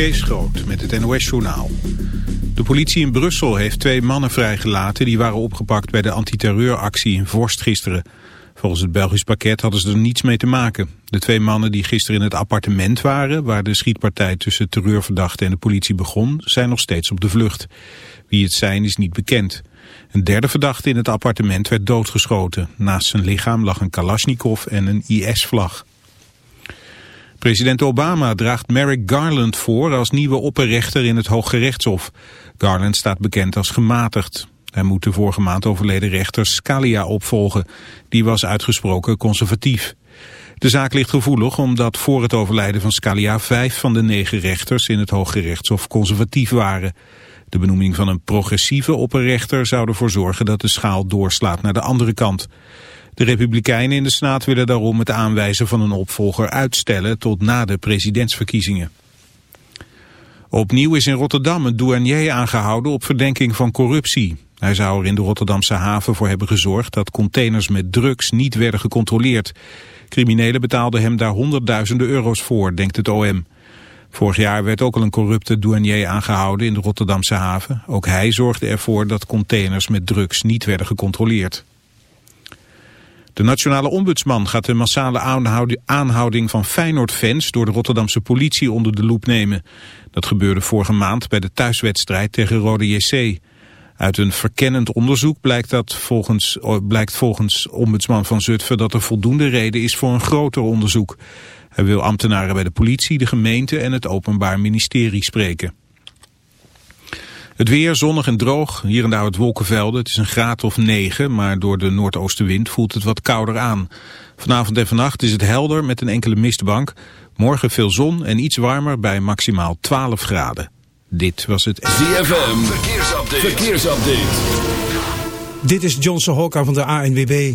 Kees met het NOS-journaal. De politie in Brussel heeft twee mannen vrijgelaten... die waren opgepakt bij de antiterreuractie in Vorst gisteren. Volgens het Belgisch pakket hadden ze er niets mee te maken. De twee mannen die gisteren in het appartement waren... waar de schietpartij tussen terreurverdachten en de politie begon... zijn nog steeds op de vlucht. Wie het zijn is niet bekend. Een derde verdachte in het appartement werd doodgeschoten. Naast zijn lichaam lag een Kalashnikov en een IS-vlag. President Obama draagt Merrick Garland voor als nieuwe opperrechter in het Hoge Rechtshof. Garland staat bekend als gematigd. Hij moet de vorige maand overleden rechter Scalia opvolgen. Die was uitgesproken conservatief. De zaak ligt gevoelig omdat voor het overlijden van Scalia vijf van de negen rechters in het Hoge Rechtshof conservatief waren. De benoeming van een progressieve opperrechter zou ervoor zorgen dat de schaal doorslaat naar de andere kant. De Republikeinen in de Senaat willen daarom het aanwijzen van een opvolger uitstellen tot na de presidentsverkiezingen. Opnieuw is in Rotterdam een douanier aangehouden op verdenking van corruptie. Hij zou er in de Rotterdamse haven voor hebben gezorgd dat containers met drugs niet werden gecontroleerd. Criminelen betaalden hem daar honderdduizenden euro's voor, denkt het OM. Vorig jaar werd ook al een corrupte douanier aangehouden in de Rotterdamse haven. Ook hij zorgde ervoor dat containers met drugs niet werden gecontroleerd. De nationale ombudsman gaat de massale aanhouding van Feyenoord-fans door de Rotterdamse politie onder de loep nemen. Dat gebeurde vorige maand bij de thuiswedstrijd tegen Rode JC. Uit een verkennend onderzoek blijkt, dat volgens, blijkt volgens ombudsman van Zutphen dat er voldoende reden is voor een groter onderzoek. Hij wil ambtenaren bij de politie, de gemeente en het Openbaar Ministerie spreken. Het weer zonnig en droog, hier en daar wat wolkenvelden. Het is een graad of 9, maar door de noordoostenwind voelt het wat kouder aan. Vanavond en vannacht is het helder met een enkele mistbank. Morgen veel zon en iets warmer bij maximaal 12 graden. Dit was het... ZFM, verkeersupdate. verkeersupdate. Dit is Johnson Hokka van de ANWB.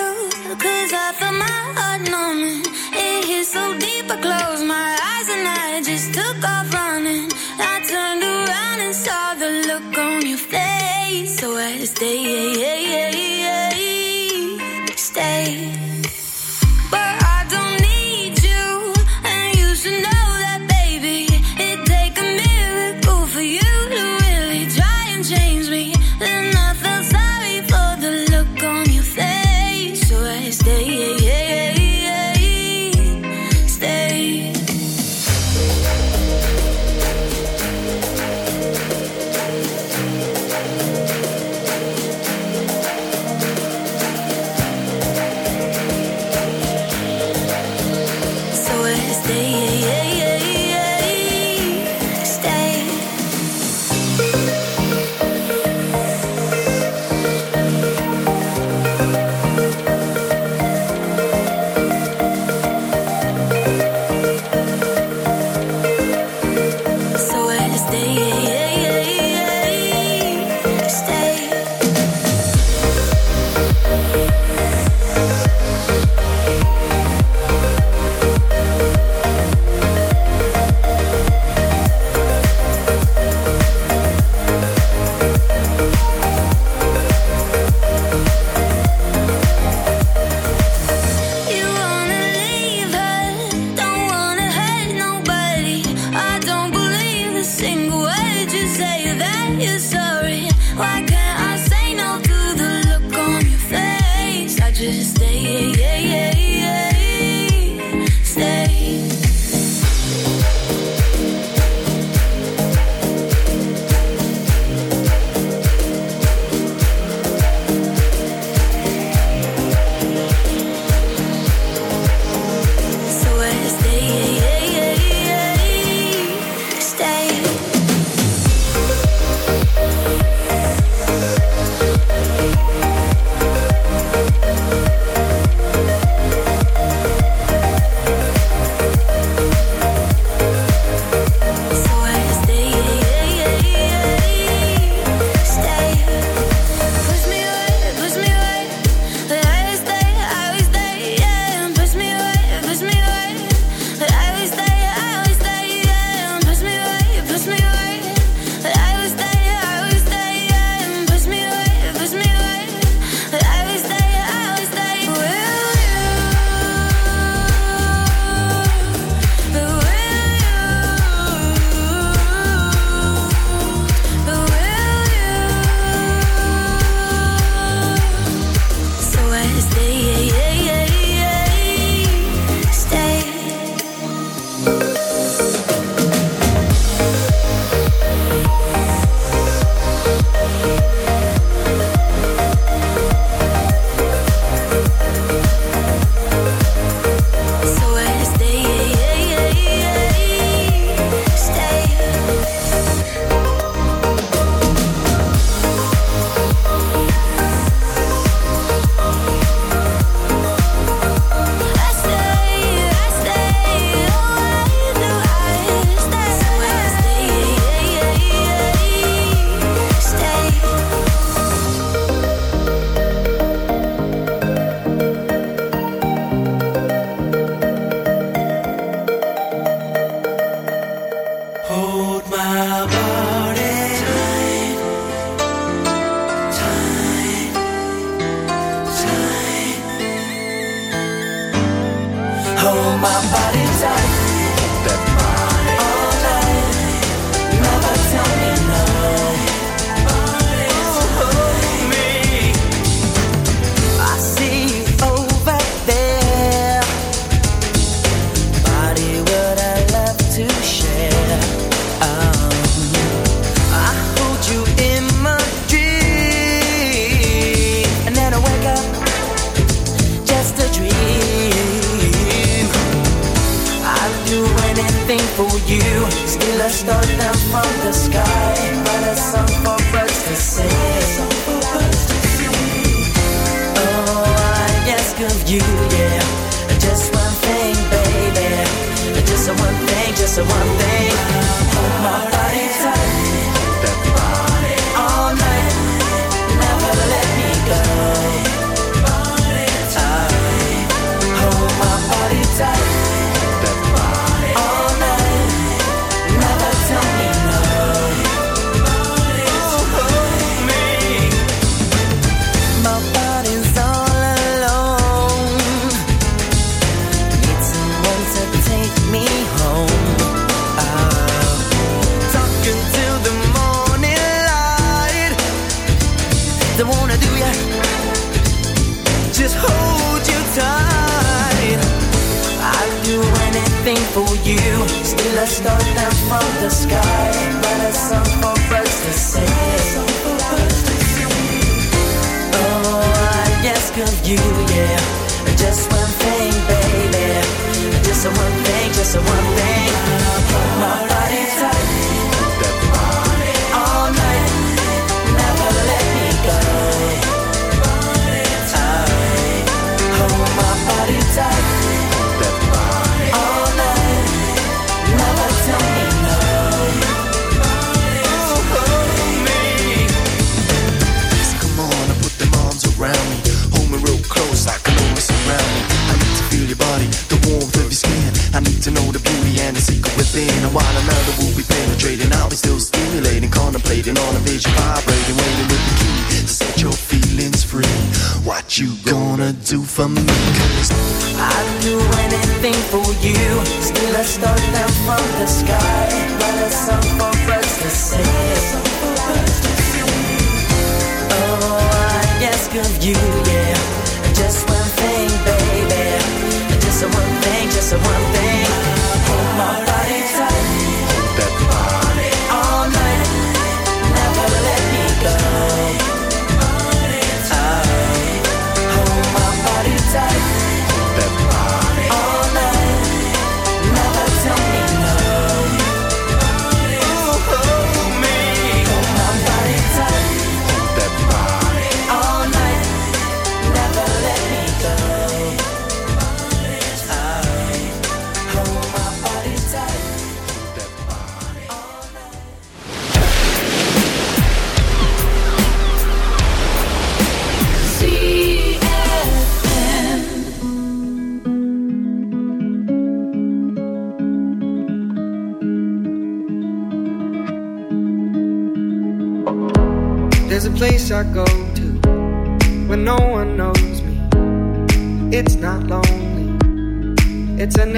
face. So I had to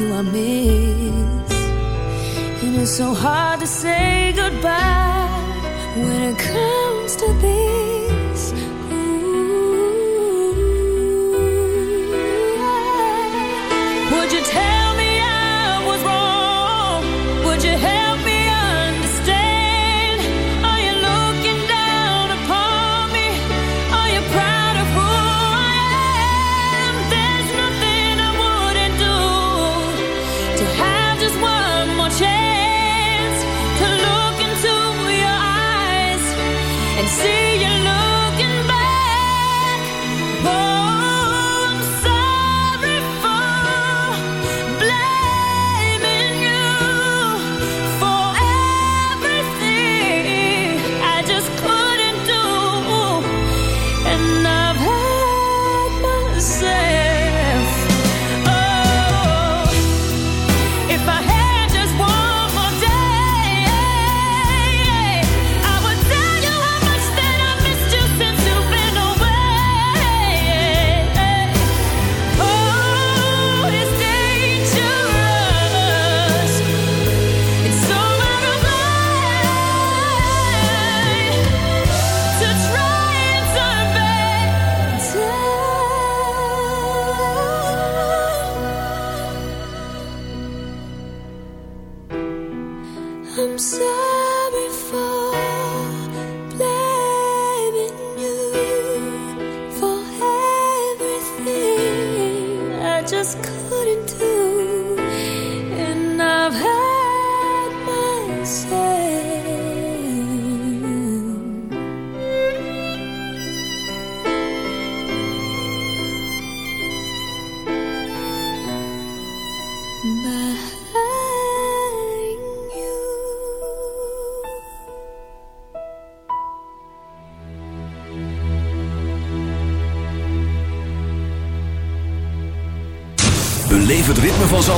you I miss. And it's so hard to say goodbye when it comes to this.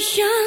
Ocean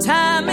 time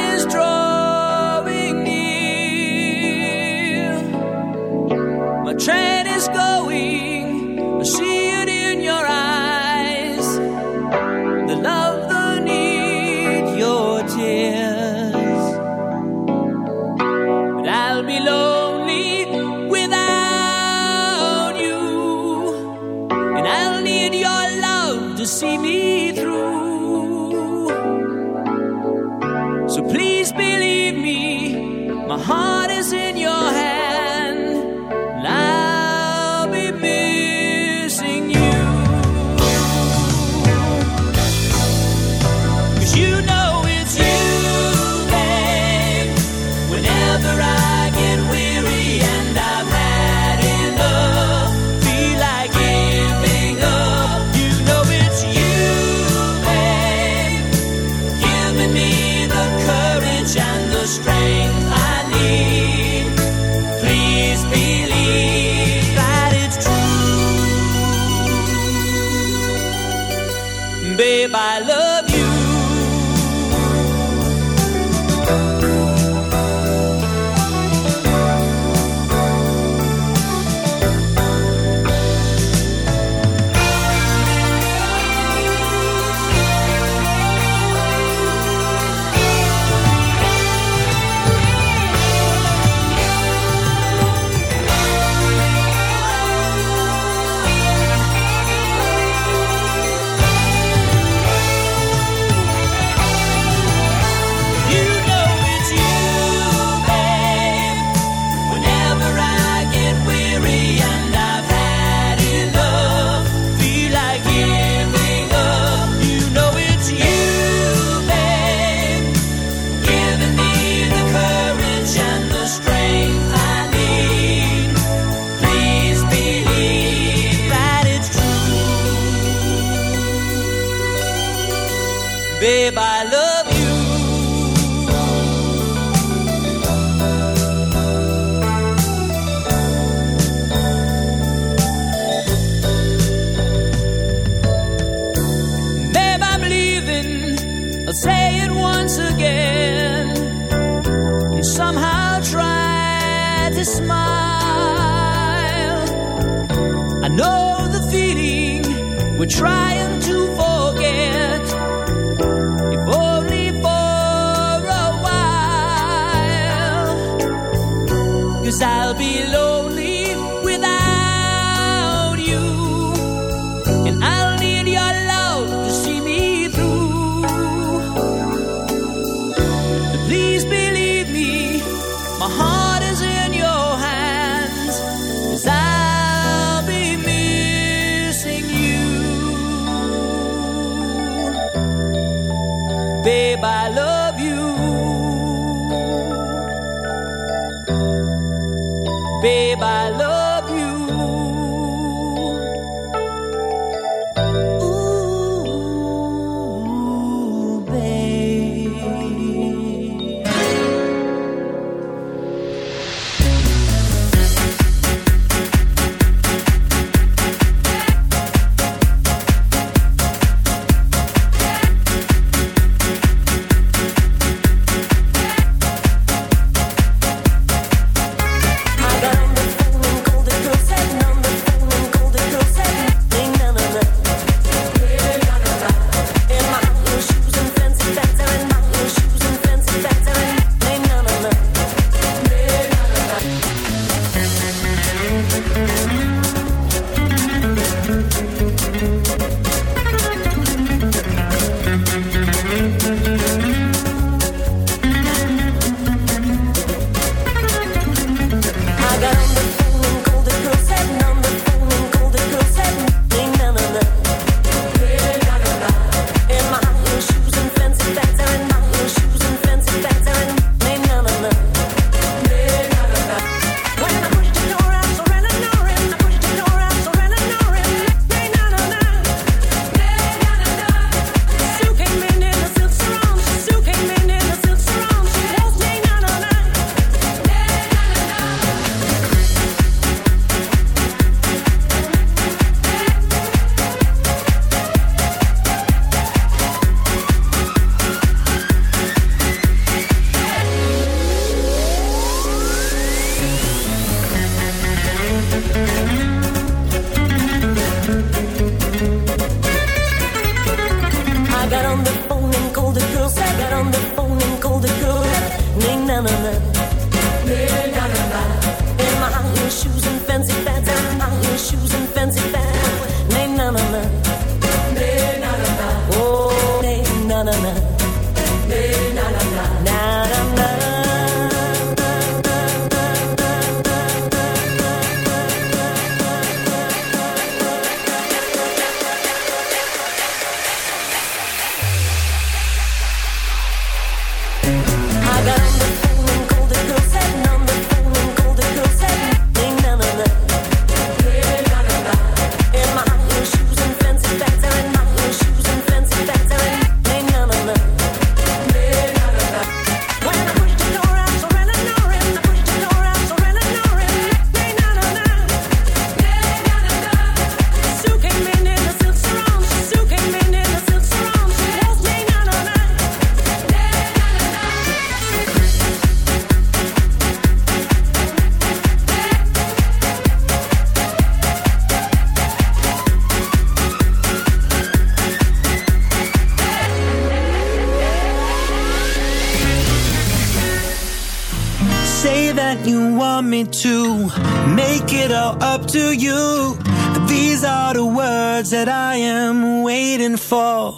words that I am waiting for.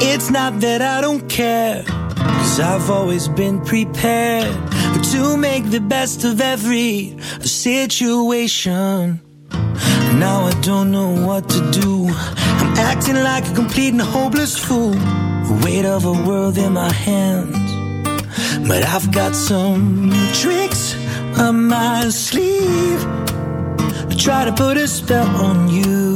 It's not that I don't care, cause I've always been prepared. To make the best of every situation. Now I don't know what to do. I'm acting like a complete and hopeless fool. The weight of a world in my hands. But I've got some tricks up my sleeve. I try to put a spell on you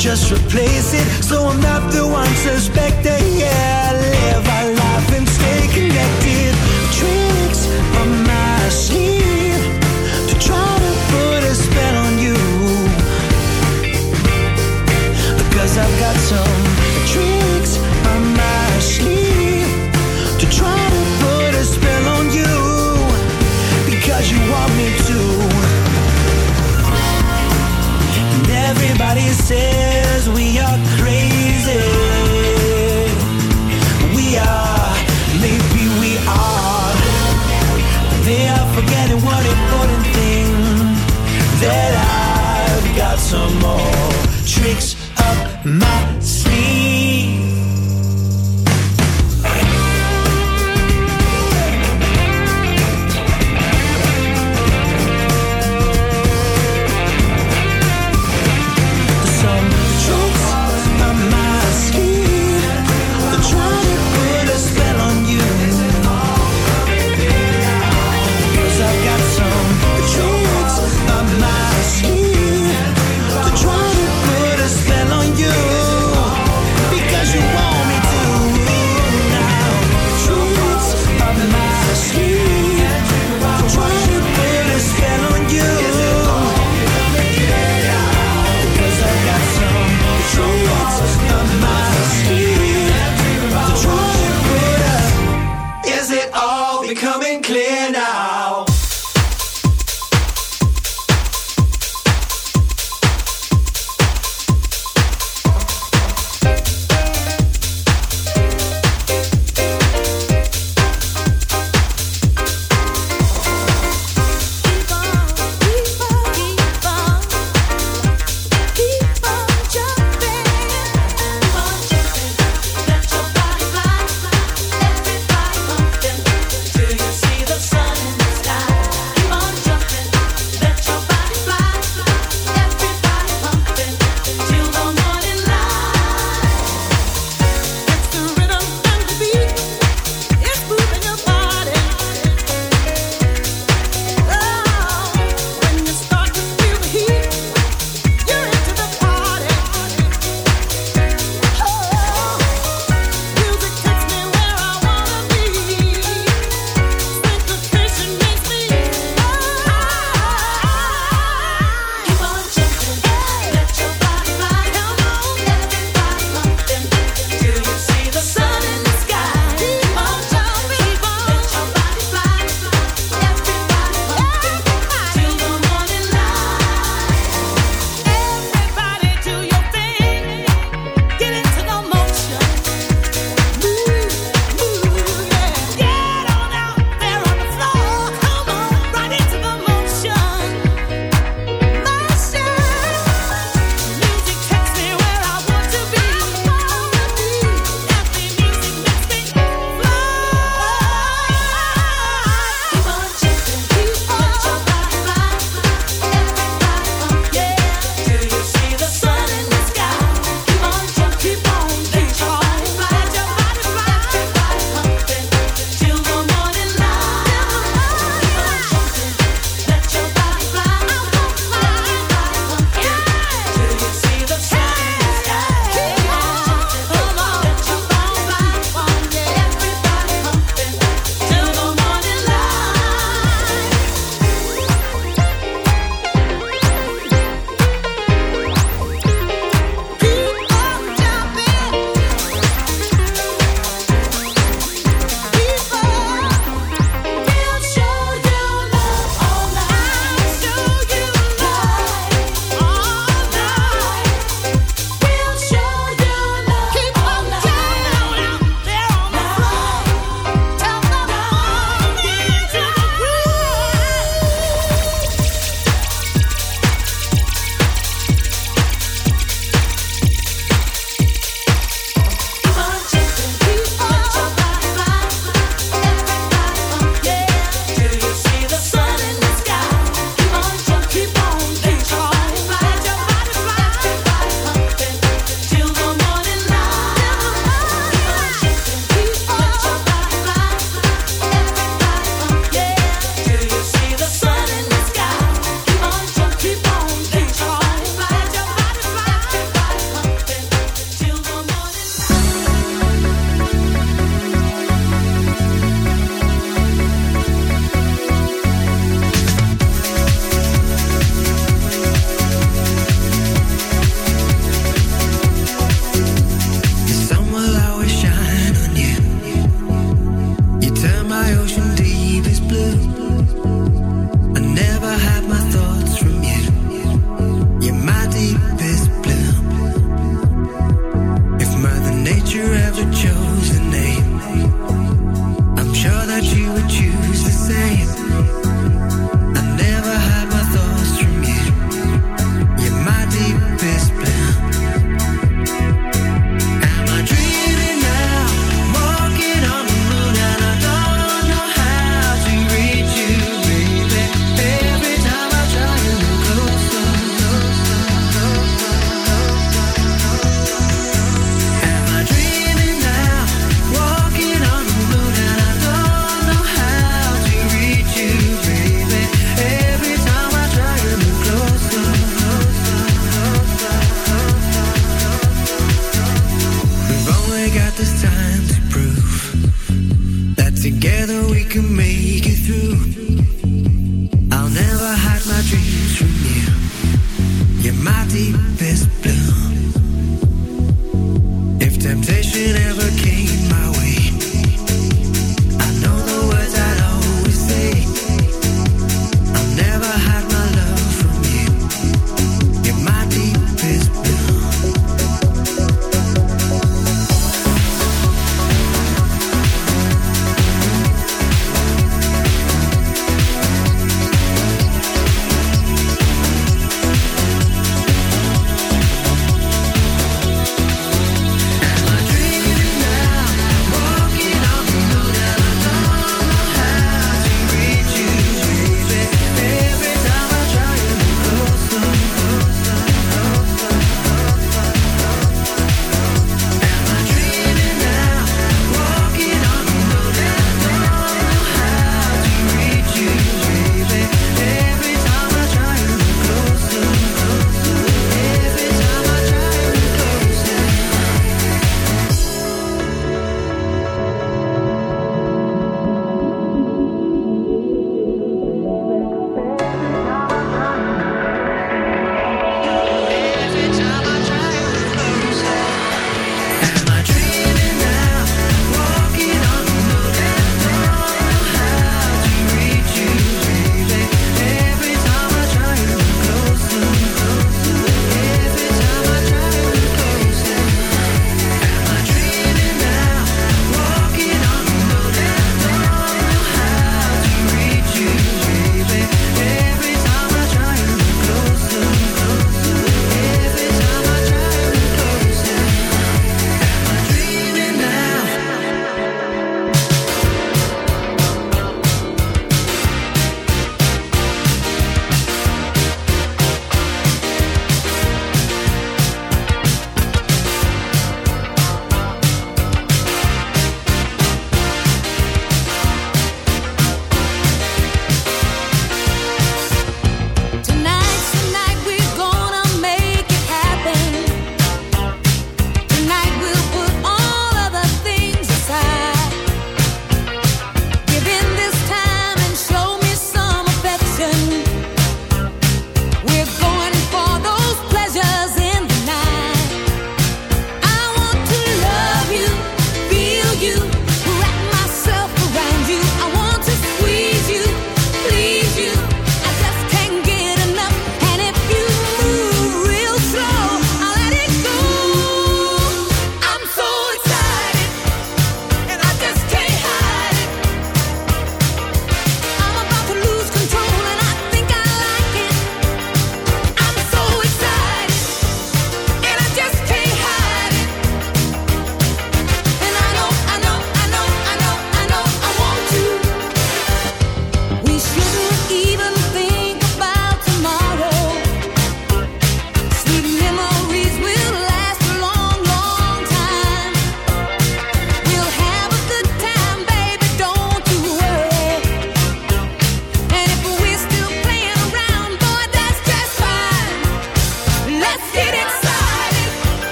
just replace it so I'm not the one suspected, yeah.